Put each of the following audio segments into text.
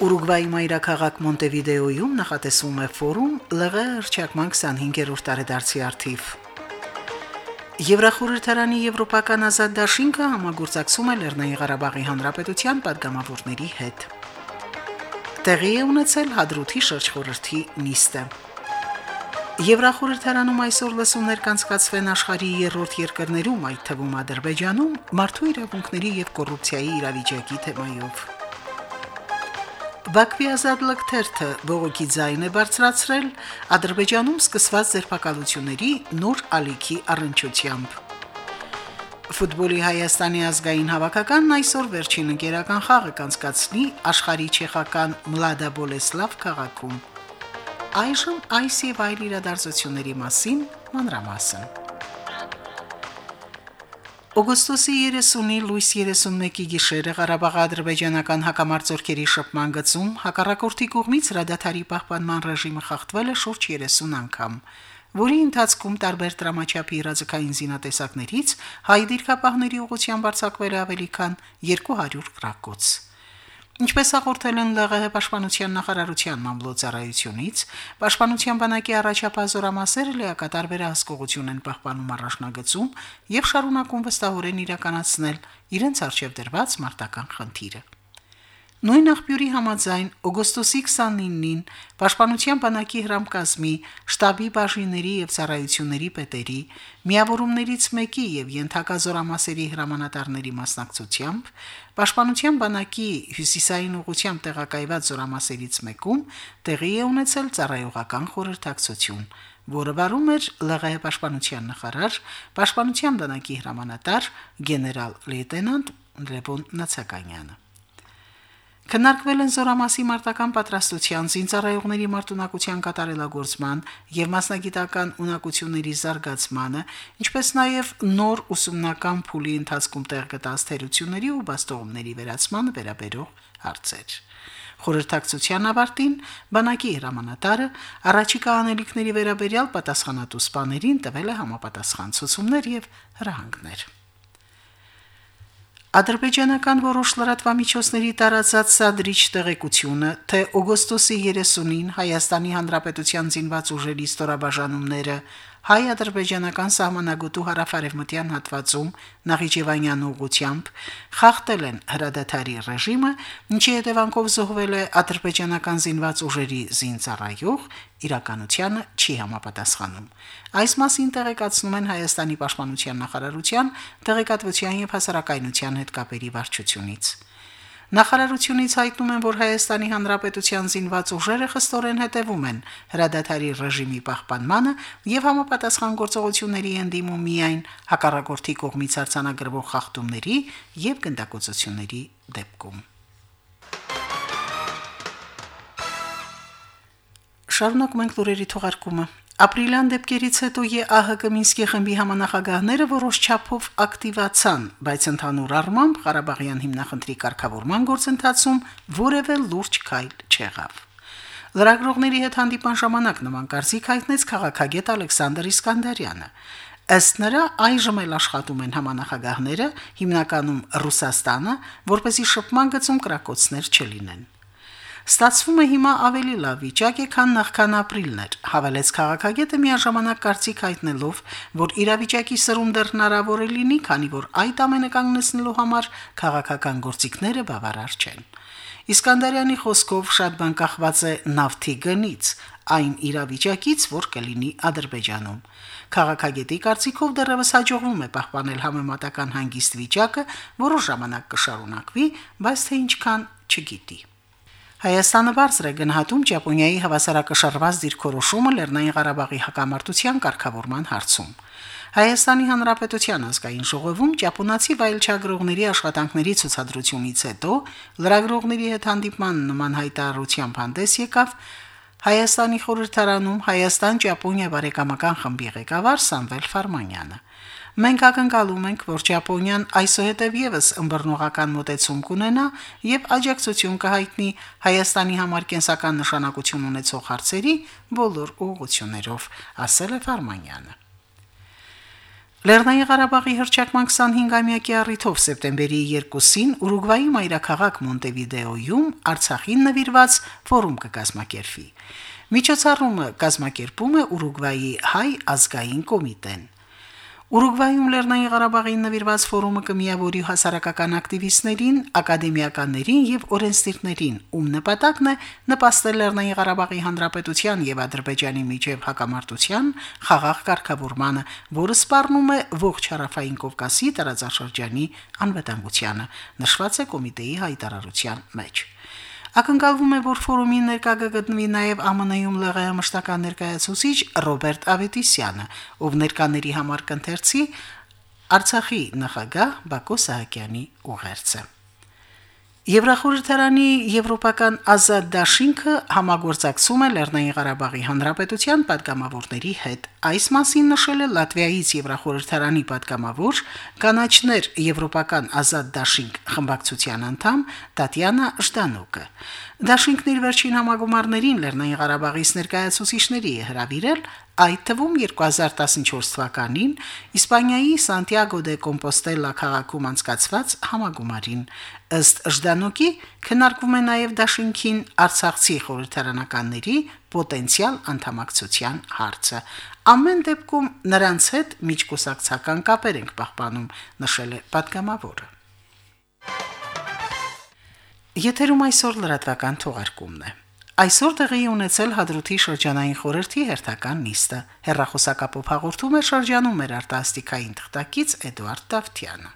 Ուրուգվայի մայրաքաղաք Մոնտեվիդեոյում նախատեսվում է ֆորում ԼՂ հռչակման 25-րդ տարեդարձի արդիվ։ Եվրախորհրդարանի Եվրոպական ազատ դաշինքը համագործակցում է Լեռնային Ղարաբաղի Հանրապետության падգամավորների հետ։ Տեղի է ունեցել Հադրութի շրջխորհրդի նիստը։ Եվրախորհրդարանում այսօր լսումներ կանցկացվեն աշխարհի երրորդ երկրներում, այդ թվում Ադրբեջանում, մարդու իրավունքների եւ կոռուպցիայի իրավիճակի թեմայով։ Բաքվի ազատ լկթերթը բողոքի ձայն է բարձրացրել Ադրբեջանում սկսված ձերբակալությունների նոր ալիքի առընչությամբ։ Ֆուտբոլի Հայաստանի ազգային հավաքականն այսօր վերջին ընկերական խաղը կանցկացնի աշխարհի չեխական Մլադա Բոլեսլավ քաղաքում։ Այժմ այս եւ այլ իրադարձությունների մասին մանրամասն։ Օգոստոսի 30-ի լույս 31-ի գիշերը Ղարաբաղ-ադրբեջանական հակամարտությունների շփման գծում հակառակորդի կողմից հրադադարի պահպանման ռեժիմը խախտվել է շուրջ 30 անգամ, որի ընթացքում տարբեր դրամաչափի իրազեկային զինատեսակներից հայ դիրքապահների ուղղությամբ արձակվել ավելի քան 200 գրակոց։ Ինչպես հաղորդել են ԼՂՀ պաշտպանության նախարարության մամլոյցարայությունից, պաշտպանության բանակի առաջապահ զորամասերը լիակատար վերահսկողություն են պահպանում առաջնագծում եւ շարունակում վստահորեն իրականացնել իրենց արժեվ դրված մարտական խնդիրը։ Նույն աղբյուրի համաձայն օգոստոսի 29-ին Պաշտպանության բանակի հրամկազմի շտաբի բաժինների եւ ծառայությունների պետերի միավորումներից մեկի եւ յենթակազորամասերի հրամանատարների մասնակցությամբ Պաշտպանության բանակի հյուսիսային ուղությամբ տեղակայված զորամասերից մեկում տեղի է ունեցել ծառայողական խորհրդակցություն, որը վարում էր ԼՂՀ պաշտպանության նախարար, պաշտպանության բանակի հրամանատար գեներալ լեյտենանտ Լևոն Նացականյանը։ Քննարկվել են զորամասի մարտական պատրաստության, զինծառայողների մարտունակության կատարելագործման եւ մասնագիտական ունակությունների զարգացմանը, ինչպես նաեւ նոր ուսումնական փուլի ընթացքում տեղ գտած թերությունների ու բաստողումների վերացմանը վերաբերող հարցեր։ Խորհրդակցության ավարտին բանակի հրամանատարը առաջիկա անելիքների վերաբերյալ պատասխանատու սպաներին տվել է համապատասխան ցուցումներ եւ հրահանգներ։ Ադրբեջանական որոշ լրատվամիջոցների տարածած սադրիչ տեղեկությունը, թե օգոստոսի 30-ին Հայաստանի Հանրապետության զինված ուժերի ստորաբաժանումները հայ-ադրբեջանական սահմանագոտու հարավարևմտյան հատվածում Նախիջևանյան ուղությամբ խախտել են հրադադարի ռեժիմը, ինչի հետևանքով զոհվել է ադրբեջանական զինված ուժերի զինծառայող, իրականությանը չի համապատասխանում։ Այս մասին տեղեկացնում են Հայաստանի պաշտպանության նախարարության տեղեկատվության եւ հասարակայնության հետ կապերի վարչությունից։ Նախարարությունից հայտնում են, որ Հայաստանի Հանրապետության զինված ուժերը խստորեն հետևում են. Հրադադարի ռեժիմի պահպանմանը եւ համապատասխան գործողությունների ընդդիմում միայն հակառակորդի կողմից արձանագրվող խախտումների եւ գնդակոծությունների դեպքում։ Շարունակում ենք լուրերի թողարկումը։ Ապրիլյան դեպքերից հետո ԵԱՀԿ Մինսկի խմբի համանախագահները որոշ չափով ակտիվացան, բայց ընդհանուր առմամբ Ղարաբաղյան հիմնախնդրի կարգավորման գործընթացում որևէ լուրջ քայլ չեղավ։ Լրագրողների հետ հանդիպան ժամանակ նման կարծիք հայտնեց քաղաքագետ Ալեքսանդր Իսկանդարյանը։ Ըստ նրա այժմ էլ աշխատում են համանախագահները, հիմնականում Ռուսաստանը, որպեսի շփման գծում կրակոցներ չլինեն։ Ստացվում է հիմա ավելի լավ վիճակ է, քան նախքան ապրիլն էր, հավելեց քաղաքագետը միաժամանակ կարծիք հայտնելով, որ իրավիճակի սրում դեռ հնարավոր է լինի, քանի որ այդ ամենը կանգնեցնելու համար քաղաքական գործիքները բավարար չեն։ Իսկանդարյանի խոսքով շատ բան կախված է նավթի գնից, այն իրավիճակից, որ կլինի Ադրբեջանում։ Քաղաքագետի կարծիքով դեռևս հաջողվում է պահպանել համեմատական հանգիստ վիճակը, որոշ ժամանակ կշարունակվի, բայց թե ինչքան չգիտի։ Հայաստանը բարձր է գնահատում Ճապոնիայի հավասարակշռված դիրքորոշումը Լեռնային Ղարաբաղի հակամարտության կարգավորման հարցում։ Հայաստանի Հանրապետության ազգային ժողովում ճապոնացի վայելչագրողների աշխատանքների ցուցադրությունից հետո լրագրողների հետ հանդիպման նման հայտարարությամբ հանդես եկավ Հայաստանի խորհրդարանում Հայաստան-Ճապոնիա բարեկամական խմբի ղեկավար Սամվել Ֆարմանյանը Մենք ակնկալում ենք, որ Ճապոնիան այսուհետև եւս ըմբռնողական մոտեցում կունենա եւ աջակցություն կհայտնի Հայաստանի համար կենսական նշանակություն ունեցող հարցերի բոլոր ուղղություններով, ասել է Ֆարմանյանը։ Լեռնային Ղարաբաղի հրճակման 25-ամյակի առիթով սեպտեմբերի 2-ին Ուրուգվայի մայրաքաղաք Մոնտեվիդեոյում Արցախին նվիրված ֆորում կկազմակերպվի։ Միջոցառումը կազմակերպում է Ուրուգվայի հայ ազգային կոմիտեն։ Ուրուգվայում Լեռնային Ղարաբաղին նվիրված ֆորումը կմիավորի հասարակական ակտիվիստներին, ակադեմիականներին եւ օրենսդիրներին, ում նպատակն է նպաստել Լեռնային Ղարաբաղի Հանրապետության եւ Ադրբեջանի միջև հակամարտության խաղաղ կարգավորմանը, որը սպառնում է ողջ հարավային Կովկասի տարածաշրջանի անվտանգությանը, նշված է կոմիտեի հայտարարության մեջ։ Ակնկալվում է, որ ֆորումին ներկա կգտնվի նաև ԱՄՆ-ում ԼՂՀ մշտական ներկայացուցիչ Ռոբերտ Ավետիսյանը, ով ներկաների համար կընթերցի Արցախի նախագահ Բակո Սահակյանի ուղերձը։ Եվրախորհրդարանի Եվրոպական ազատ դաշինքը համագործակցում է Լեռնային Ղարաբաղի Հանրապետության падգամավորների հետ։ Այս մասին նշել է Լատվիայից Եվրախորհրդարանի падգամավոր կանաչներ Եվրոպական ազատ դաշինք խմբակցության անդամ Տատյանա Շտանոկը։ Դաշինքն իր վերջին համագումարներին Լեռնային Ղարաբաղից ներկայացուցիչների է հրավիրել այդ թվում 2014 թվականին Իսպանիայի Սանտիագո դե Կոմպոստելա քաղաքում անցկացված համագումարին ըստ Ժդանոկի քննարկվում է նաև Դաշինքին Արցախցի խորհրդարանականների պոտենցիալ անդամակցության հարցը։ Ամեն դեպքում նրանց հետ միջկուսակցական կապեր ենք պահպանում, նշել է падգամավորը։ Եթերում այսօր լրատվական թողարկումն է։ Այսօր տեղի ունեցել Հադրութի շրջանային խորհրդի հերթական նիստը։ Հերրախոսակապով հաղորդում է շրջանում մեր արտասթիկային թղթակից Էդուարդ Տավթյանը։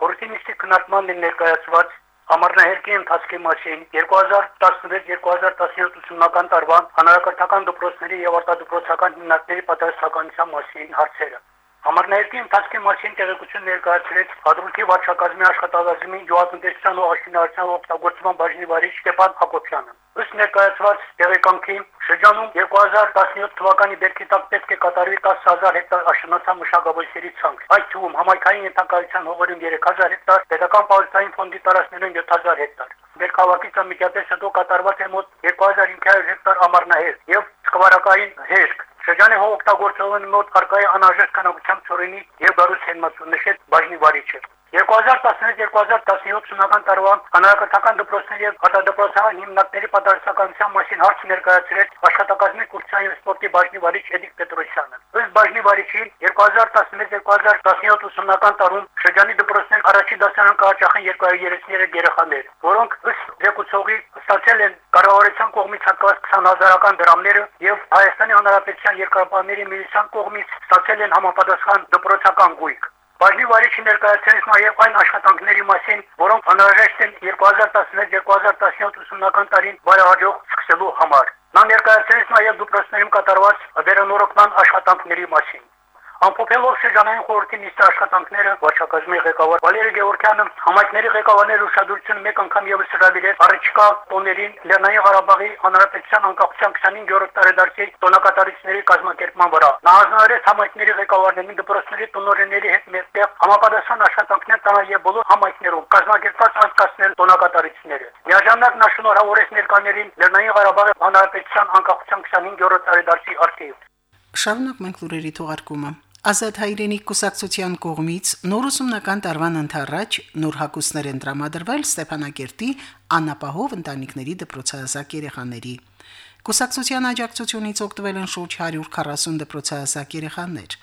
Խորհրդի նիստի քննարկման ներկայացված Համառնահերկի ընթացքի մասին 2016-2017 ուսումնական տարվա հանրակրթական դպրոցների եւ արտադրոցական հիմնարկների պատասխանատվության մասին հարցերը Համառներկի ընթացքի մասին տեղեկություն ներկայացրեց Հադրութի վարչակազմի աշխատակազմի գյուղատնտեսության ու աշինարարության օգտագործման բաժնի վարիչ Ստեփան Հակոբյանը։ Ըստ ներկայացված տեղեկանքի շրջանում 2017 թվականի բերքի տակ պետք է կատարվի 10000 հեկտար աշնանացան մշակաբույսերի ցանկ։ Այդ թվում համայնքային ենթակայության հողերում 3000 հեկտար, պետական պահեստային ֆոնդի տարածքներում 7000 հեկտար։ Բերքավակից ամիջապես հետո կատարված է մոտ 2500 հեկտար ամառնահեր եւ սկվարակային հերկ Շրջանի հողօգտագործողն մոտ արկայի անհրաժեշտ քանակությամբ ծորենի եւ բարուց հենմացուն նշեց բաժնի վարիչը։ 2016-2017 շնորհական տարվա հանրակրթական դպրոցների եւ արտադրոցական հիմնարկների պատասխանատվության մասին հարց ներկայացրեց աշխատակազմի կուրսային եւ սպորտի բաժնի վարիչ Էդիկ Պետրոսյանը։ Ըստ բաժնի վարիչի 2016-2017 ուսումնական տարում շրջանի դպրոցներ առաջի դասարան կհաճախեն 233 երեխաներ, որոնք ըստ զեկուցողի ստացել են կառավարության կողմից հատկված 20000-ական դրամները եւ Հայաստանի Հանրապետության երկրապահների միլիցիան կողմից ստացել են համապատասխան դպրոցական Վարիչը ներկայացրեց նաև այն աշխատանքների մասին, որոնք անհրաժեշտ են 2016-2017 ուսումնական տարին բարեհաջող սկսելու համար։ Նա ներկայացրեց նաև դպրոցներում կատարված վերանորոգման աշխատանքների մասին։ Ամփոփելով շրջանային խորհրդի նիստի աշխատանքները, վարչակազմի ղեկավար Վալերի Գևորգյանը համայնքների ղեկավարների ուշադրությունը մեկ անգամ եւս հրավիրեց առաջիկա տոներին Լեռնային Ղարաբաղի Հանրապետության անկախության 25-րդ տարեդարձի տոնակատարիչների կազմակերպման վրա։ Նա հանձնարարեց համայնքների ղեկավարներին դպրոցների տնօրենների հետ մեկտեղ համապատասխան աշխատանքներ տալ եւ բոլոր համայնքներում կազմակերպված անցկացնել տոնակատարիչները։ Միաժամանակ նա շնորհավորեց ներկաներին Լեռնային Ղարաբաղի Հանրապետության անկախության 25-րդ տարեդարձի արխիվ։ Շարունակ մենք լուրերի թողարկումը։ Ազատ հայրենիք կուսակցության կողմից նոր ուսումնական տարվան ընթառաջ նոր հակուսներ են տրամադրվել Ստեփանակերտի անապահով ընտանիքների դպրոցահասակ երեխաների։ Կուսակցության աջակցությունից օգտվել են շուրջ 140 դպրոցահասակ երեխաներ։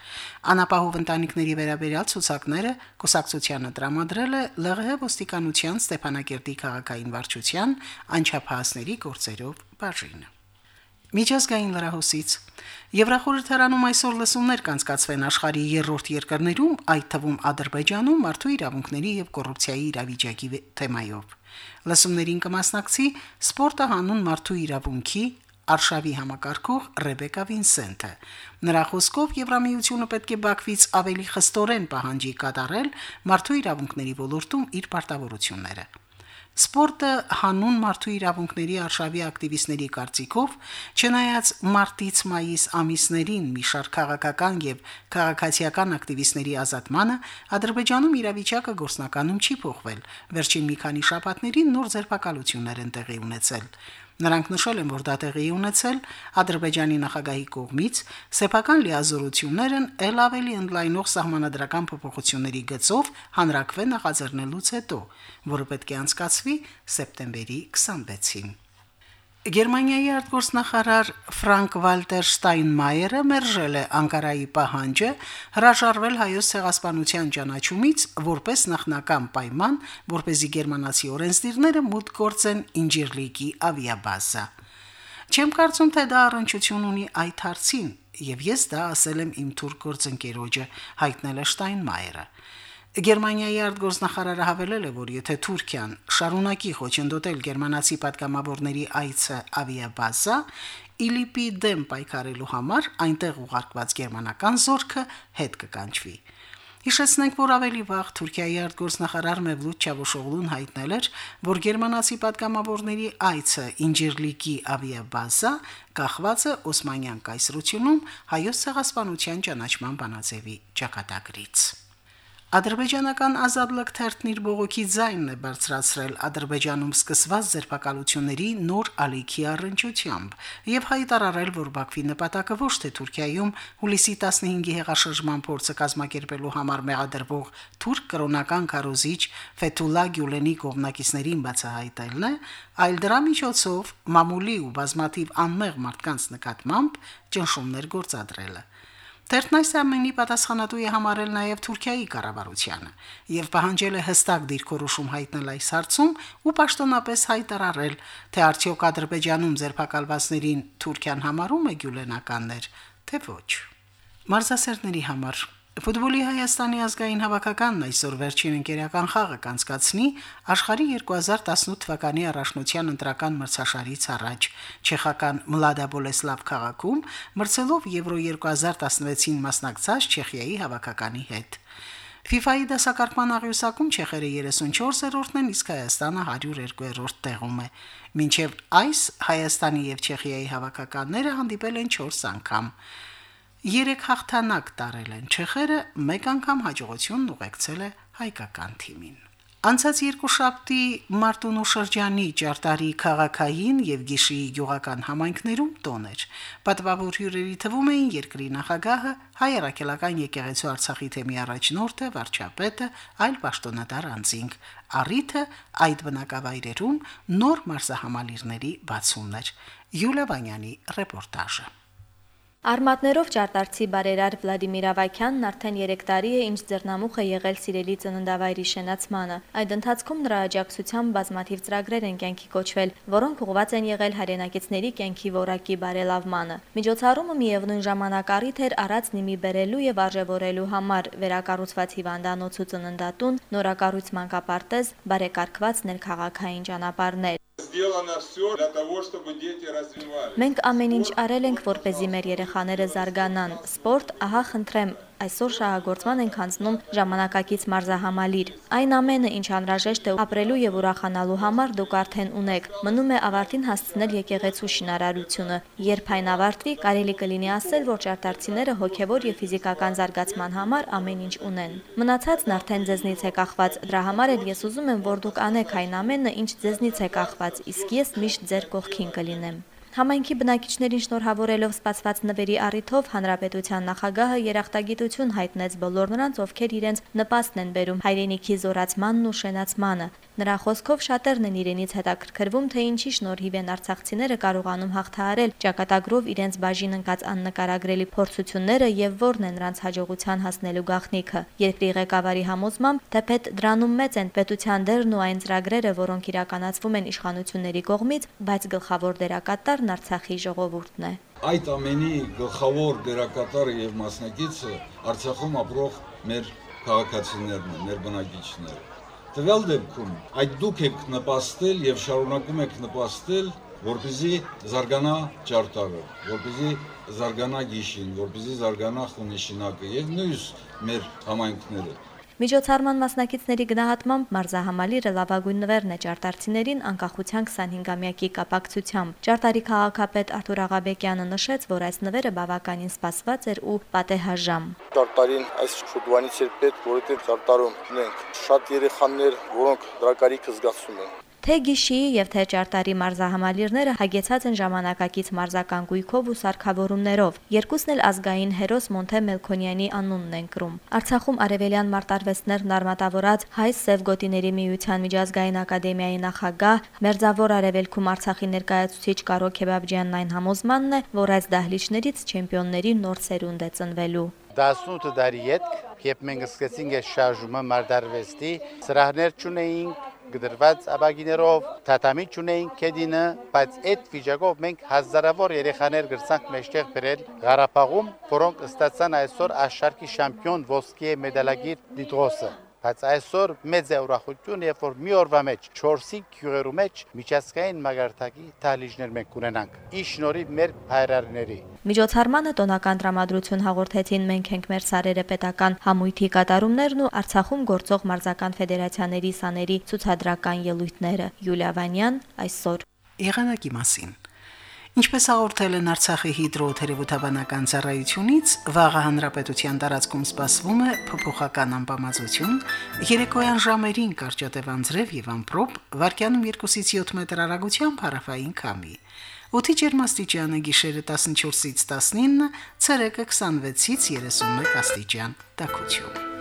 Անապահով ընտանիքների վերաբերյալ ցուցակները կուսակցությանը տրամադրել է ԼՂՀ ոստիկանության Ստեփանակերտի քաղաքային վարչության անչափահասների գործերով բաժինը։ Միջազգային լրահոսից Եվրախորհրդարանում այսօր լսումներ կանցկացվեն աշխարհի երրորդ երկրներում, այդ թվում Ադրբեջանում մարդու իրավունքների եւ կոռուպցիայի իրավիճակի թեմայով։ Լսումներին կմասնակցի սպորտը հանուն մարդու իրավունքի Արշավի համակարգող Ռեբեկա Վինսենտը։ Նրա խոսքով Եվրամիությունը պետք է Բաքվից ավելի խստորեն պահանջի կատարել մարդու իրավունքների ոլորտում իր պարտավորությունները։ Սպորտը հանուն մարդու իրավունքների արշավի ակտիվիստների կարծիքով, չնայած մարտից մայիս ամիսներին մի շարք քաղաքական եւ քաղաքացիական ակտիվիստների ազատմանը, Ադրբեջանում իրավիճակը գործնականում չի փոխվել։ Վերջին մի քանի շաբաթներին նոր ձերբակալություններ են տեղի ունեցել։ Նրանք նշել են, որ դա տեղի ունեցել Ադրբեջանի նախագահի կողմից սեփական լիազորություններն ել ավելի ընդլայնող սահմանադրական փոփոխությունների գծով հանրակրվե նախաձեռնելուց հետո, որը պետք է անցկացվի սեպտեմբերի 26-ին։ Գերմանիայի արտգործնախարար Ֆրանկ Վալտեր Շտայնմայերը մերժել է Անկարայի պահանջը հրաժարվել հայոց ցեղասպանության ճանաչումից որպես նախնական պայման, որ เป զի գերմանացի օրենսդիրները մուտք գործեն Ինջիրլիկի ավիաբազա։ Չեմ կարծում, թե դա առնչություն ունի այդ հարցին, եւ ես դա ասել եմ իմ թուրք գործընկերոջը, հայտնել է Շտայնմայերը։ Գերմանիայի արտգործնախարարը հավելել է, որ եթե Թուրքիան շարունակի խոչընդոտել գերմանացի պատգամավորների այցը ավիաբազա, Իլիպի դեմ պայքարելու համար այնտեղ ուղարկված գերմանական զորքը հետ կկանչվի։ Հիշեցնենք, որ ավելի վաղ Թուրքիայի արտգործնախարար Մևլութ Չավուշօղլուն հայտնել էր, որ գերմանացի պատգամավորների այցը Ինջիրլիկի ավիաբազա կախված է Օսմանյան կայսրությունում հայոց ցեղասպանության ճանաչման բանաձևի ճակատագրից։ Ադրբեջանական ազատլիկ թերթն իր բողոքի ձայնն է բարձրացրել. Ադրբեջանում սկսված ձերբակալությունների նոր ալիքի առընչությամբ եւ հայտարարել, որ Բաքվի նպատակը ոչ թե Թուրքիայում հուլիսի 15-ի հեղաշրջման փորձը կազմակերպելու համար մեղադրվող թուրք կրոնական քարոզիչ Ֆեթուլա Գյուլենի կողմնակիցներին բացահայտելն է, այլ դրա միջոցով մամուլի ու բազմաթիվ անմեղ մարդկանց նկատմամբ ճնշումներ գործադրելը։ Տերտն այս ամենի պատասխանատու է համարել նաև Թուրքիայի կառավարությանը եւ պահանջել է հստակ դիրքորոշում հայտնել այս հարցում ու պաշտոնապես հայտարարել, թե արդյոք Ադրբեջանում ձերբակալվածներին Թուրքիան համարում է գյուլենականներ, թե ոչ։ Մարզասերների համար Ֆուտբոլի Հայաստանի ազգային հավաքականն այսօր վերջին ընկերական խաղը կանցկացնի աշխարհի 2018 թվականի առաջնության ընտրական մրցաշարից առաջ չեխական Մլադաբոլեսլավ քաղաքում մրցելով Եվրո 2016-ին մասնակցած Չեխիայի հավաքականի հետ։ FIFA-ի դասակարգման աղյուսակում չեխերը 34-րդն են, իսկ Հայաստանը 102-րդ տեղում է։ Մինչև այս Հայաստանի եւ Չեխիայի հավաքականները հանդիպել են 4 անգամ։ Երեք հաղթանակ տարել են չեխերը, մեկ անգամ հաջողությունն ուղեկցել է հայկական թիմին։ Անցած երկու շաբթի Մարտունու շրջանի Ճարտարի քաղաքային եւ Գիշիի գյուղական համայնքներում տոներ։ Պատվավոր հյուրերի թվում էին երկրի նախագահը, հայ առաքելական եկեղեցու Արցախի թեմի առաջնորդը, վարչապետը, այլ պաշտոնատար անձինք։ Առիթը այդ բնակավայրերում նոր մարզահամալիրների բացումն էր։ Յուլիա Վանյանի ռեպորտաժը։ Արմատներով ճարտարցի բարերար Վլադիմիր Ավակյանն արդեն 3 տարի է ինչ ձեռնամուխ է եղել սիրելի ծննդավայրի շենացմանը։ Այդ ընթացքում նրա աջակցությամբ բազմաթիվ ծրագրեր են կյանքի կոչվել, որոնք ուղղված են եղել հայրենակիցների կյանքի որակի բարելավմանը։ Միջոցառումը միևնույն ժամանակ առիթ էր առած նիմի բերելու եւ արժևորելու համար վերակառուցված հիվանդանոց ու ծննդատուն, նորակառույց մանկապարտեզ, բարեկարգված ներքաղաքային ճանապարհներ Մենք ամեն ինչ արել ենք, որպեսզի մեր երեխաները զարգանան։ Սպորտ, ահա խնդրեմ, այսօր շահագործման ենք հանձնում ժամանակակից մարզահամալիր։ Այն ամենը, ինչ անհրաժեշտ է ապրելու եւ ուրախանալու համար, դուք արդեն ունեք։ Մնում է ավարտին հասցնել եկեղեցու շինարարությունը։ Երբ այն ավարտվի, կարելի կլինի ասել, որ ճարտարցիները հոգեվոր եւ ֆիզիկական զարգացման համար ամեն ինչ ունեն։ Մնացածն արդեն ձեզնից է կախված։ Դրա համար էլ ես ուզում եմ, որ դուք անեք այն ամենը, ինչ ձեզնից է կախված, իսկ ես միշտ ձեր կողքին կլինեմ։ Համայնքի բնակիչներին շնորհավորելով սպասված նվերի առիթով հանրապետության նախագահը երախտագիտություն հայտնեց բոլոր նրանց, ովքեր իրենց նպաստն են բերում հայրենիքի զորացմանն ու շենացմանը։ Նրա խոսքով շատերն են իրենից հետաքրքրվում, թե ինչի շնորհիվ են արցախցիները կարողանում հաղթահարել ճակատագրով իրենց բաժին ընկած աննկարագրելի փորձությունները եւ որն է նրանց հաջողության հասնելու գաղտնիքը։ Երկրի ղեկավարի համոզմամբ թեպետ դրանում մեծ են պետության դերն ու այն ծրագրերը, որոնք իրականացվում են իշխանությունների կողմից, բայց գլխավոր դերակատարն Արցախի ժողովուրդն է։ Այդ ամենի գլխավոր դերակատարը եւ մասնակիցը Արցախում ապրող մեր քաղաքացիներն են, մեր բնակիչները Տվյալ դեպքում այդ դուք եք նպաստել եւ շարունակում եք նպաստել, որպեսզի զարգանա ճարտարը, որպեսզի զարգանա գիշին, որպեսզի զարգանա խունիշինակը եւ նույնս մեր համայնքները։ Միջոցառման մասնակիցների գնահատմամբ մարզահամալիրը լավագույն նվերն է ճարտարցիներին անկախության 25-ամյակի կապակցությամբ։ Ճարտարի քաղաքապետ Արթուր Աղաբեկյանը նշեց, որ այս նվերը բավականին սպասված էր ու պատեհաժամ։ Ճարտարին այս շուտվանից էր պետք, որովհետև ճարտարում ունենք շատ երեխաներ, որոնք դրա կարիքը զգացում են։ Թե Գիշիի եւ թե Ճարտարի մարզահամալիրները հագեցած են ժամանակակից մարզական գույքով ու սարքավորումներով։ Երկուսն էլ ազգային հերոս Մոնթե Մելքոնյանի անունն են կրում։ Արցախում արևելյան մարտարվեստներն արմատավորած հայ սև գոտիների միության միջազգային ակադեմիայի նախագահ Մերձավոր արևելքում Արցախի ներկայացուցիչ Կարո Քեբաբջյանն այն համոզմանն է, որ այս դահլիճներից չեմպիոնների նոր սերունդ է ծնվելու։ 18 տարի յետք, երբ մենք սկսեցինք այս շարժումը մարտարվեստի, սրահներ չունեինք, գդրված աբագիներով, թաթամի ճունեին կեդինը, բայց այդ վիճակով մենք հազարավոր երեխաներ գրցանք մեջտեղ բերել Ղարաբաղում, որոնք ստացան այսօր աշխարհի շամպիոն ոսկե մեդալագիր Դիտրոսը բայց այսօր մեծ է ուրախություն, երբ որ մի օրվա մեջ 4-5 գյուղերու մեջ միջազգային մագարտակի թալիջներ մենք ունենանք։ Ի շնորհիվ մեր հայրարների։ Միջոցառմանը տոնական տրամադրություն հաղորդեցին մենք ենք մեր սարերը պետական համույթի կատարումներն ու Արցախում գործող մարզական ֆեդերացիաների սաների ցուցադրական ելույթները։ Յուլիա Վանյան այսօր Եղանակի մասին Ինչպես հաղորդել են Արցախի հիդրոթերապևտաբանական ծառայությունից, վաղը հանրապետության տարածքում սպասվում է փոփոխական անբավարարություն, երեկոյան ժամերին կարճատև անձրև եւ ամպրոպ, վարկյանում 2-ից 7 մետր արագությամբ հարավային քամի։ Օդի ջերմաստիճանը գիշերը 14-ից 19, ցերեկը 26-ից 31 աստիճան։ Տակություն։